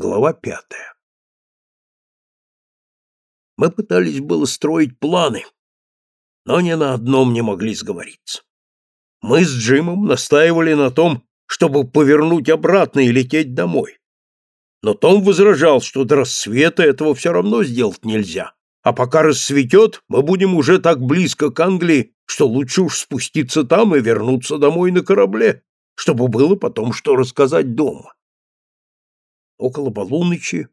Глава пятая. Мы пытались было строить планы, но ни на одном не могли сговориться. Мы с Джимом настаивали на том, чтобы повернуть обратно и лететь домой. Но Том возражал, что до рассвета этого все равно сделать нельзя, а пока рассветет, мы будем уже так близко к Англии, что лучше уж спуститься там и вернуться домой на корабле, чтобы было потом что рассказать дома. Около полуночи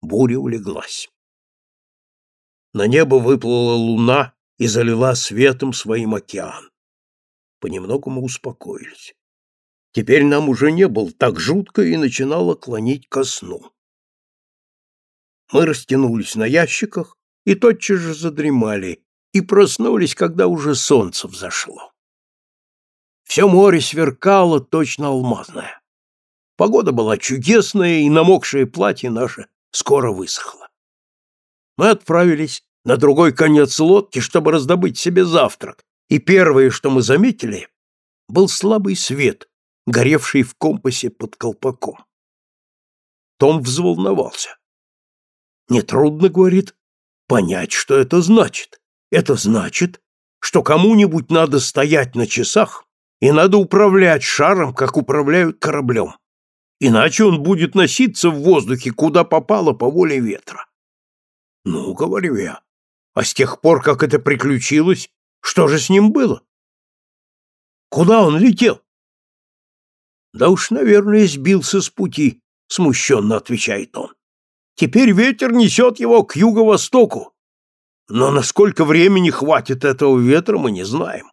буря улеглась. На небо выплыла луна и залила светом своим океан. Понемногу мы успокоились. Теперь нам уже не было так жутко и начинало клонить ко сну. Мы растянулись на ящиках и тотчас же задремали, и проснулись, когда уже солнце взошло. Все море сверкало, точно алмазное. Погода была чудесная, и намокшее платье наше скоро высохло. Мы отправились на другой конец лодки, чтобы раздобыть себе завтрак, и первое, что мы заметили, был слабый свет, горевший в компасе под колпаком. Том взволновался. Нетрудно, говорит, понять, что это значит. Это значит, что кому-нибудь надо стоять на часах и надо управлять шаром, как управляют кораблем иначе он будет носиться в воздухе, куда попало по воле ветра. Ну, говорю я, а с тех пор, как это приключилось, что же с ним было? Куда он летел? Да уж, наверное, сбился с пути, смущенно отвечает он. Теперь ветер несет его к юго-востоку. Но насколько времени хватит этого ветра, мы не знаем.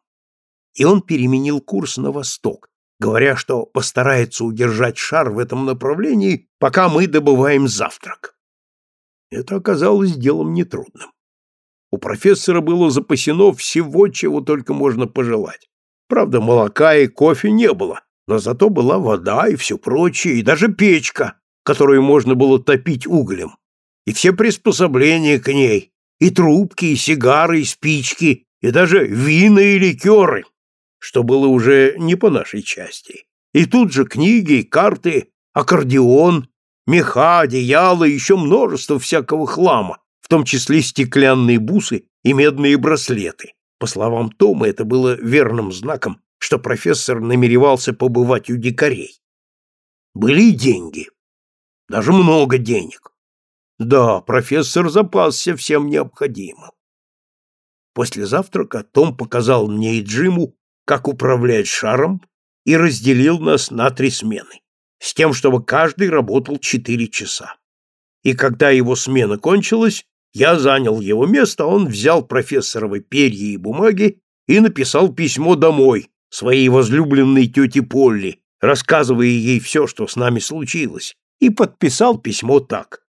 И он переменил курс на восток, говоря, что постарается удержать шар в этом направлении, пока мы добываем завтрак. Это оказалось делом нетрудным. У профессора было запасено всего, чего только можно пожелать. Правда, молока и кофе не было, но зато была вода и все прочее, и даже печка, которую можно было топить углем, и все приспособления к ней, и трубки, и сигары, и спички, и даже вина и ликеры, что было уже не по нашей части. И тут же книги, карты, аккордеон, меха, одеяла и еще множество всякого хлама, в том числе стеклянные бусы и медные браслеты. По словам Тома, это было верным знаком, что профессор намеревался побывать у дикарей. Были и деньги. Даже много денег. Да, профессор запасся всем необходимым. После завтрака Том показал мне и Джиму как управлять шаром, и разделил нас на три смены, с тем, чтобы каждый работал четыре часа. И когда его смена кончилась, я занял его место, он взял профессоровы перья и бумаги и написал письмо домой, своей возлюбленной тете Полли, рассказывая ей все, что с нами случилось, и подписал письмо так.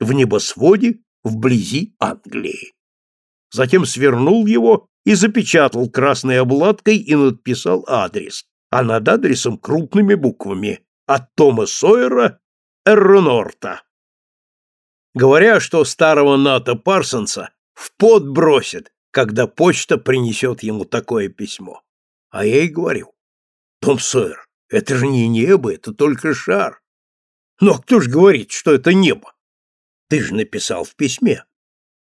В небосводе, вблизи Англии. Затем свернул его и запечатал красной обладкой и надписал адрес, а над адресом крупными буквами «От Тома Сойера, Эрронорта». Говоря, что старого Ната Парсонса в пот бросит, когда почта принесет ему такое письмо. А я и говорю, Том Сойер, это же не небо, это только шар. Ну, а кто ж говорит, что это небо? Ты же написал в письме.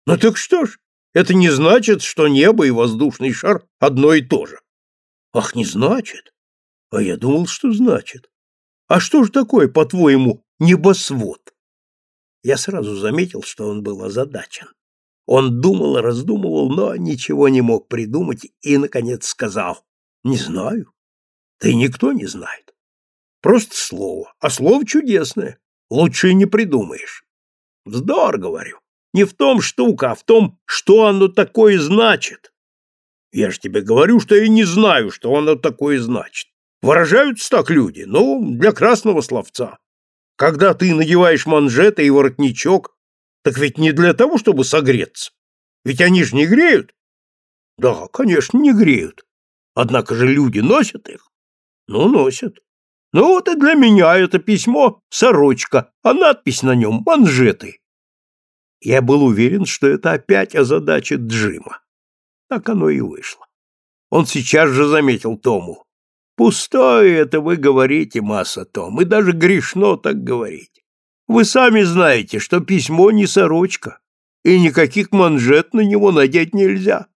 Ну так что ж, это не значит, что небо и воздушный шар одно и то же. Ах, не значит? А я думал, что значит. А что же такое, по-твоему, небосвод? Я сразу заметил, что он был озадачен. Он думал и раздумывал, но ничего не мог придумать и, наконец, сказал, «Не знаю. Да и никто не знает. Просто слово, а слово чудесное. Лучше не придумаешь. Вздор, говорю. Не в том штука, а в том, что оно такое значит. Я же тебе говорю, что я не знаю, что оно такое значит. Выражаются так люди, ну, для красного словца. Когда ты надеваешь манжеты и воротничок, так ведь не для того, чтобы согреться. Ведь они же не греют. Да, конечно, не греют. Однако же люди носят их. Ну, носят. Ну вот и для меня это письмо сорочка, а надпись на нем манжеты. Я был уверен, что это опять озадачит Джима. Так оно и вышло. Он сейчас же заметил Тому. «Пустое это вы говорите, масса Том, и даже грешно так говорить. Вы сами знаете, что письмо не сорочка, и никаких манжет на него надеть нельзя.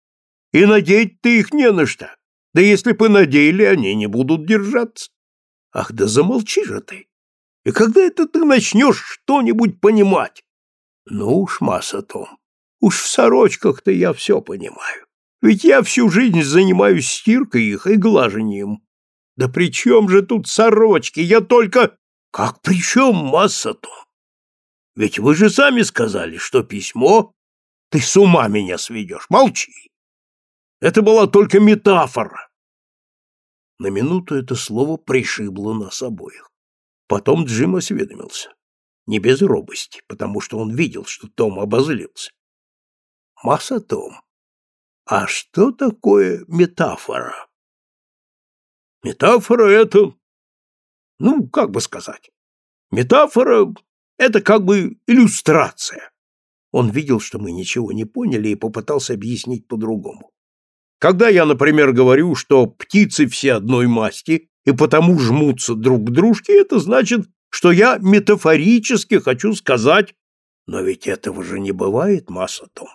И надеть-то их не на что. Да если бы надели, они не будут держаться. Ах, да замолчи же ты. И когда это ты начнешь что-нибудь понимать? Ну уж, масса том, уж в сорочках-то я все понимаю. Ведь я всю жизнь занимаюсь стиркой их и глажением. Да при чем же тут сорочки? Я только... Как при чем, масса том? Ведь вы же сами сказали, что письмо... Ты с ума меня сведешь. Молчи. Это была только метафора. На минуту это слово пришибло нас обоих. Потом Джим осведомился. Не без робости, потому что он видел, что Том обозлился. Масса Том, а что такое метафора? Метафора — это... Ну, как бы сказать? Метафора — это как бы иллюстрация. Он видел, что мы ничего не поняли, и попытался объяснить по-другому. Когда я, например, говорю, что птицы все одной масти и потому жмутся друг к дружке, это значит, что я метафорически хочу сказать, но ведь этого же не бывает, масса том.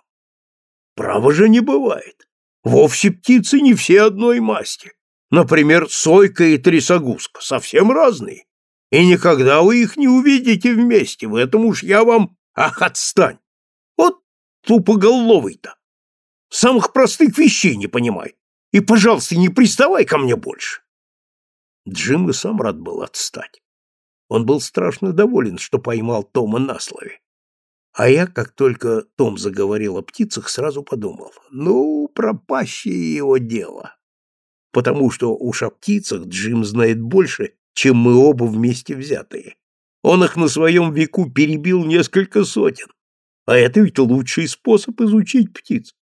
Право же не бывает. Вовсе птицы не все одной масти. Например, сойка и трясогузка совсем разные. И никогда вы их не увидите вместе, в этом уж я вам... Ах, отстань! Вот тупоголовый-то. Самых простых вещей не понимает. И, пожалуйста, не приставай ко мне больше. Джим и сам рад был отстать. Он был страшно доволен, что поймал Тома на слове. А я, как только Том заговорил о птицах, сразу подумал, ну, пропащее его дело. Потому что уж о птицах Джим знает больше, чем мы оба вместе взятые. Он их на своем веку перебил несколько сотен. А это ведь лучший способ изучить птиц.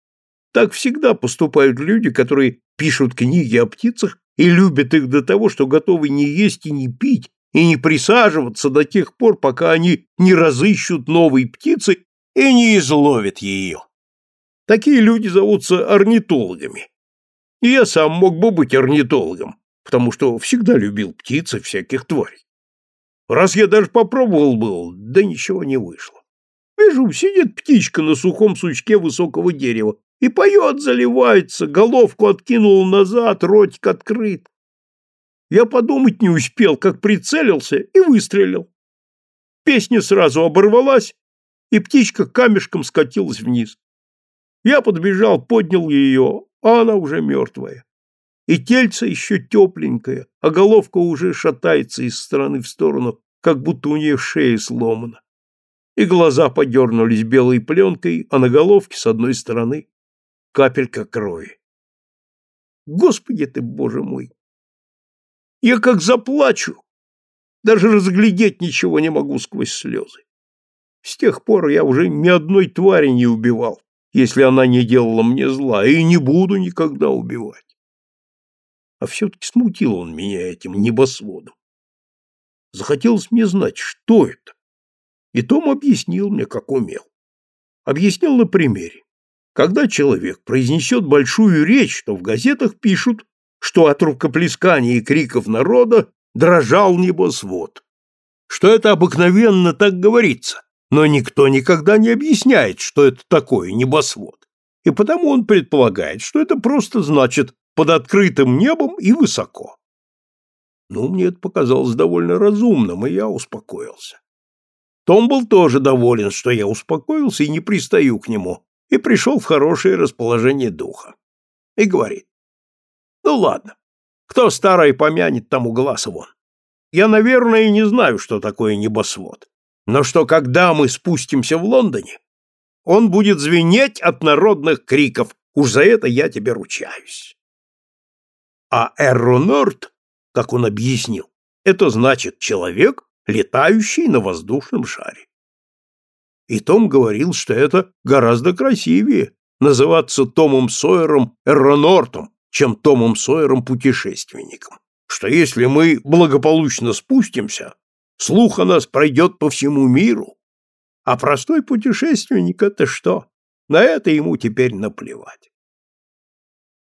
Так всегда поступают люди, которые пишут книги о птицах и любят их до того, что готовы не есть и не пить, и не присаживаться до тех пор, пока они не разыщут новой птицы и не изловят ее. Такие люди зовутся орнитологами. И я сам мог бы быть орнитологом, потому что всегда любил птиц и всяких тварей. Раз я даже попробовал был, да ничего не вышло. Вижу, сидит птичка на сухом сучке высокого дерева, и поет, заливается, головку откинул назад, ротик открыт. Я подумать не успел, как прицелился и выстрелил. Песня сразу оборвалась, и птичка камешком скатилась вниз. Я подбежал, поднял ее, а она уже мертвая. И тельце еще тепленькое, а головка уже шатается из стороны в сторону, как будто у нее шея сломана. И глаза подернулись белой пленкой, а на головке с одной стороны капелька крови. Господи ты, боже мой! Я как заплачу, даже разглядеть ничего не могу сквозь слезы. С тех пор я уже ни одной твари не убивал, если она не делала мне зла, и не буду никогда убивать. А все-таки смутил он меня этим небосводом. Захотелось мне знать, что это. И Том объяснил мне, как умел. Объяснил на примере. Когда человек произнесет большую речь, то в газетах пишут, что от рукоплесканий и криков народа дрожал небосвод. Что это обыкновенно так говорится, но никто никогда не объясняет, что это такое небосвод. И потому он предполагает, что это просто значит под открытым небом и высоко. Ну, мне это показалось довольно разумным, и я успокоился. Том был тоже доволен, что я успокоился и не пристаю к нему, и пришел в хорошее расположение духа. И говорит, ну ладно, кто старое помянет, тому глаз вон. Я, наверное, не знаю, что такое небосвод, но что когда мы спустимся в Лондоне, он будет звенеть от народных криков, уж за это я тебе ручаюсь. А Эрронорд, как он объяснил, это значит человек, летающий на воздушном шаре. И Том говорил, что это гораздо красивее называться Томом Сойером Эрронортом, чем Томом Сойером путешественником. Что если мы благополучно спустимся, слух о нас пройдет по всему миру, а простой путешественник — это что? На это ему теперь наплевать.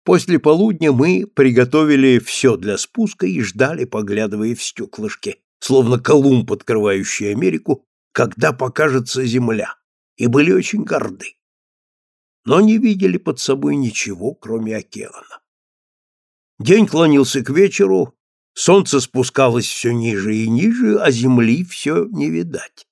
После полудня мы приготовили все для спуска и ждали, поглядывая в стеклышки, словно Колумб, открывающий Америку, когда покажется земля, и были очень горды. Но не видели под собой ничего, кроме океана. День клонился к вечеру, солнце спускалось все ниже и ниже, а земли все не видать.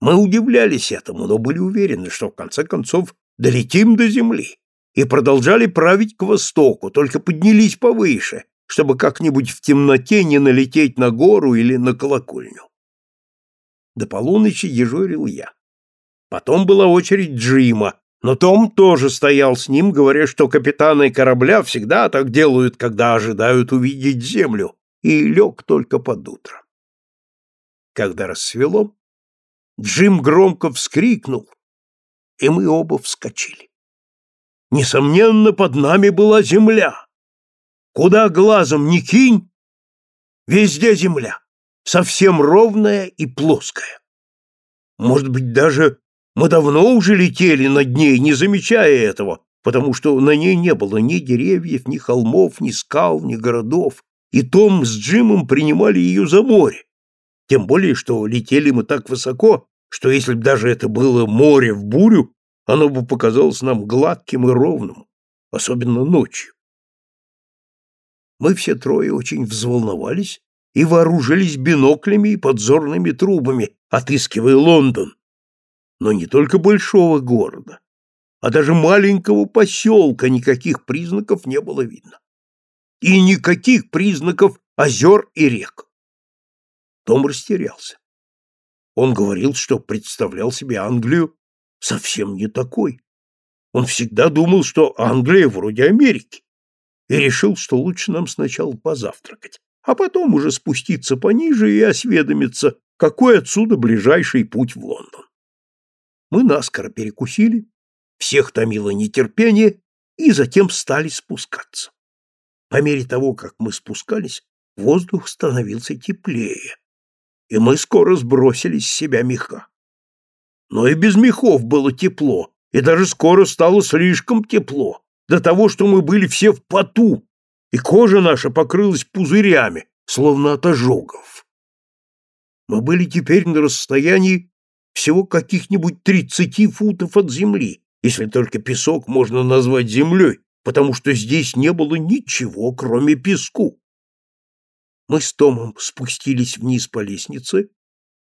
Мы удивлялись этому, но были уверены, что в конце концов долетим до земли, и продолжали править к востоку, только поднялись повыше, чтобы как-нибудь в темноте не налететь на гору или на колокольню. До полуночи дежурил я. Потом была очередь Джима, но Том тоже стоял с ним, говоря, что капитаны корабля всегда так делают, когда ожидают увидеть землю, и лег только под утро. Когда рассвело, Джим громко вскрикнул, и мы оба вскочили. Несомненно, под нами была земля. Куда глазом ни кинь, везде земля, совсем ровная и плоская. Может быть, даже мы давно уже летели над ней, не замечая этого, потому что на ней не было ни деревьев, ни холмов, ни скал, ни городов, и Том с Джимом принимали ее за море. Тем более, что летели мы так высоко, что если бы даже это было море в бурю, оно бы показалось нам гладким и ровным, особенно ночью. Мы все трое очень взволновались и вооружились биноклями и подзорными трубами, отыскивая Лондон. Но не только большого города, а даже маленького поселка никаких признаков не было видно. И никаких признаков озер и рек. Том растерялся. Он говорил, что представлял себе Англию совсем не такой. Он всегда думал, что Англия вроде Америки, и решил, что лучше нам сначала позавтракать, а потом уже спуститься пониже и осведомиться, какой отсюда ближайший путь в Лондон. Мы наскоро перекусили, всех томило нетерпение, и затем стали спускаться. По мере того, как мы спускались, воздух становился теплее и мы скоро сбросили с себя меха. Но и без мехов было тепло, и даже скоро стало слишком тепло, до того, что мы были все в поту, и кожа наша покрылась пузырями, словно от ожогов. Мы были теперь на расстоянии всего каких-нибудь тридцати футов от земли, если только песок можно назвать землей, потому что здесь не было ничего, кроме песку. Мы с Томом спустились вниз по лестнице,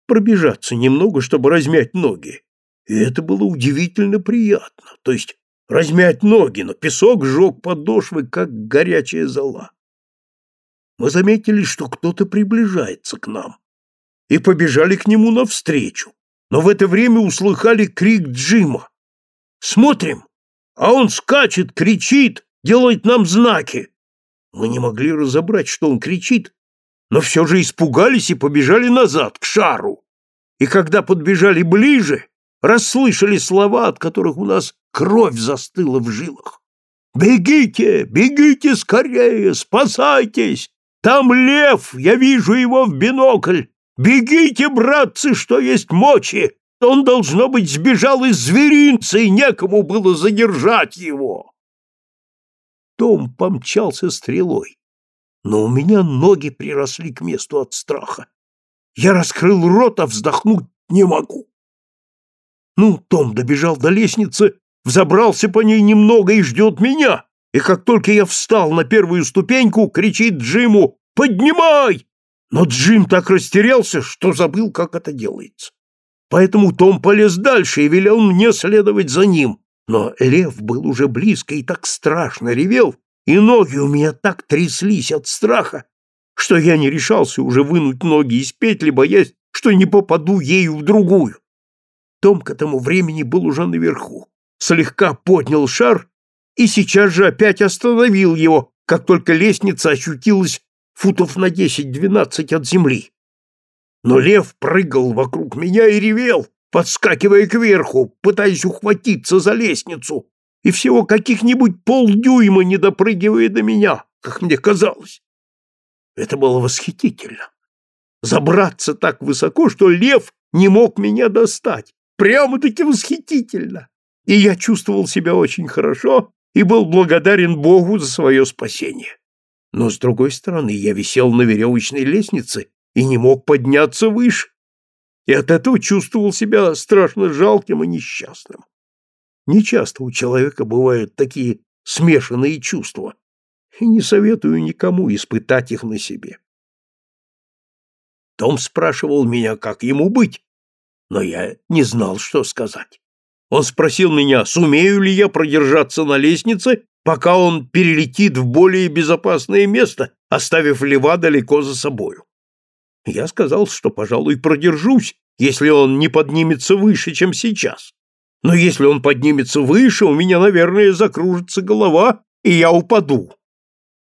пробежаться немного, чтобы размять ноги. И это было удивительно приятно. То есть размять ноги, но песок сжег подошвы, как горячая зола. Мы заметили, что кто-то приближается к нам, и побежали к нему навстречу, но в это время услыхали крик Джима. «Смотрим!» А он скачет, кричит, делает нам знаки. Мы не могли разобрать, что он кричит, но все же испугались и побежали назад, к шару. И когда подбежали ближе, расслышали слова, от которых у нас кровь застыла в жилах. «Бегите, бегите скорее, спасайтесь! Там лев, я вижу его в бинокль! Бегите, братцы, что есть мочи! Он, должно быть, сбежал из зверинца, и некому было задержать его!» Том помчался стрелой но у меня ноги приросли к месту от страха. Я раскрыл рот, а вздохнуть не могу. Ну, Том добежал до лестницы, взобрался по ней немного и ждет меня. И как только я встал на первую ступеньку, кричит Джиму «Поднимай!» Но Джим так растерялся, что забыл, как это делается. Поэтому Том полез дальше и велел мне следовать за ним. Но лев был уже близко и так страшно ревел, и ноги у меня так тряслись от страха, что я не решался уже вынуть ноги из петли, боясь, что не попаду ею в другую. Том к этому времени был уже наверху, слегка поднял шар и сейчас же опять остановил его, как только лестница ощутилась футов на десять-двенадцать от земли. Но лев прыгал вокруг меня и ревел, подскакивая кверху, пытаясь ухватиться за лестницу, и всего каких-нибудь полдюйма не допрыгивая до меня, как мне казалось. Это было восхитительно. Забраться так высоко, что лев не мог меня достать. Прямо-таки восхитительно. И я чувствовал себя очень хорошо и был благодарен Богу за свое спасение. Но, с другой стороны, я висел на веревочной лестнице и не мог подняться выше. и от этого чувствовал себя страшно жалким и несчастным. Нечасто у человека бывают такие смешанные чувства, и не советую никому испытать их на себе. Том спрашивал меня, как ему быть, но я не знал, что сказать. Он спросил меня, сумею ли я продержаться на лестнице, пока он перелетит в более безопасное место, оставив лева далеко за собою. Я сказал, что, пожалуй, продержусь, если он не поднимется выше, чем сейчас. Но если он поднимется выше, у меня, наверное, закружится голова, и я упаду.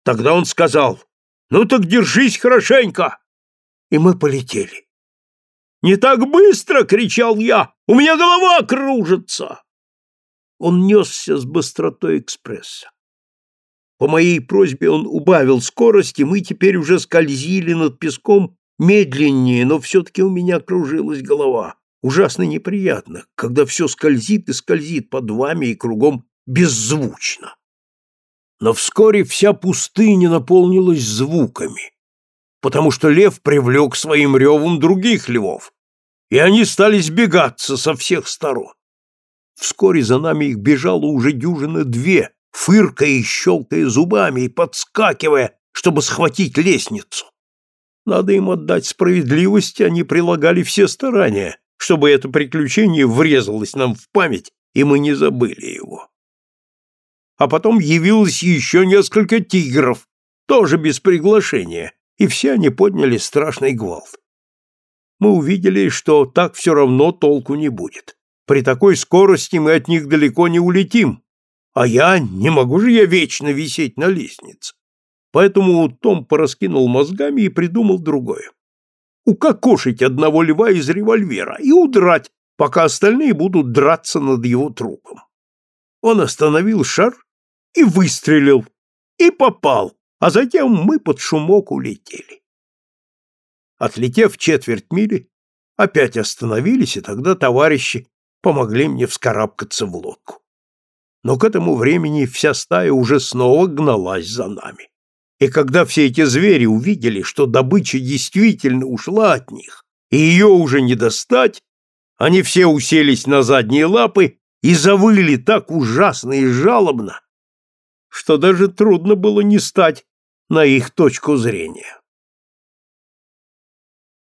Тогда он сказал, «Ну так держись хорошенько!» И мы полетели. «Не так быстро!» — кричал я. «У меня голова кружится!» Он несся с быстротой экспресса. По моей просьбе он убавил скорость, и мы теперь уже скользили над песком медленнее, но все-таки у меня кружилась голова. Ужасно неприятно, когда все скользит и скользит под вами и кругом беззвучно. Но вскоре вся пустыня наполнилась звуками потому что лев привлек своим ревом других львов, и они стали сбегаться со всех сторон. Вскоре за нами их бежало уже дюжины две, фыркая и щелкая зубами и подскакивая, чтобы схватить лестницу. Надо им отдать справедливость, они прилагали все старания, чтобы это приключение врезалось нам в память, и мы не забыли его. А потом явилось еще несколько тигров, тоже без приглашения, и все они подняли страшный гвалт. Мы увидели, что так все равно толку не будет. При такой скорости мы от них далеко не улетим, а я, не могу же я вечно висеть на лестнице. Поэтому Том пораскинул мозгами и придумал другое. Укокошить одного льва из револьвера и удрать, пока остальные будут драться над его трупом. Он остановил шар и выстрелил, и попал, а затем мы под шумок улетели. Отлетев четверть мили, опять остановились, и тогда товарищи помогли мне вскарабкаться в лодку. Но к этому времени вся стая уже снова гналась за нами. И когда все эти звери увидели, что добыча действительно ушла от них, и ее уже не достать, они все уселись на задние лапы и завыли так ужасно и жалобно, что даже трудно было не стать на их точку зрения.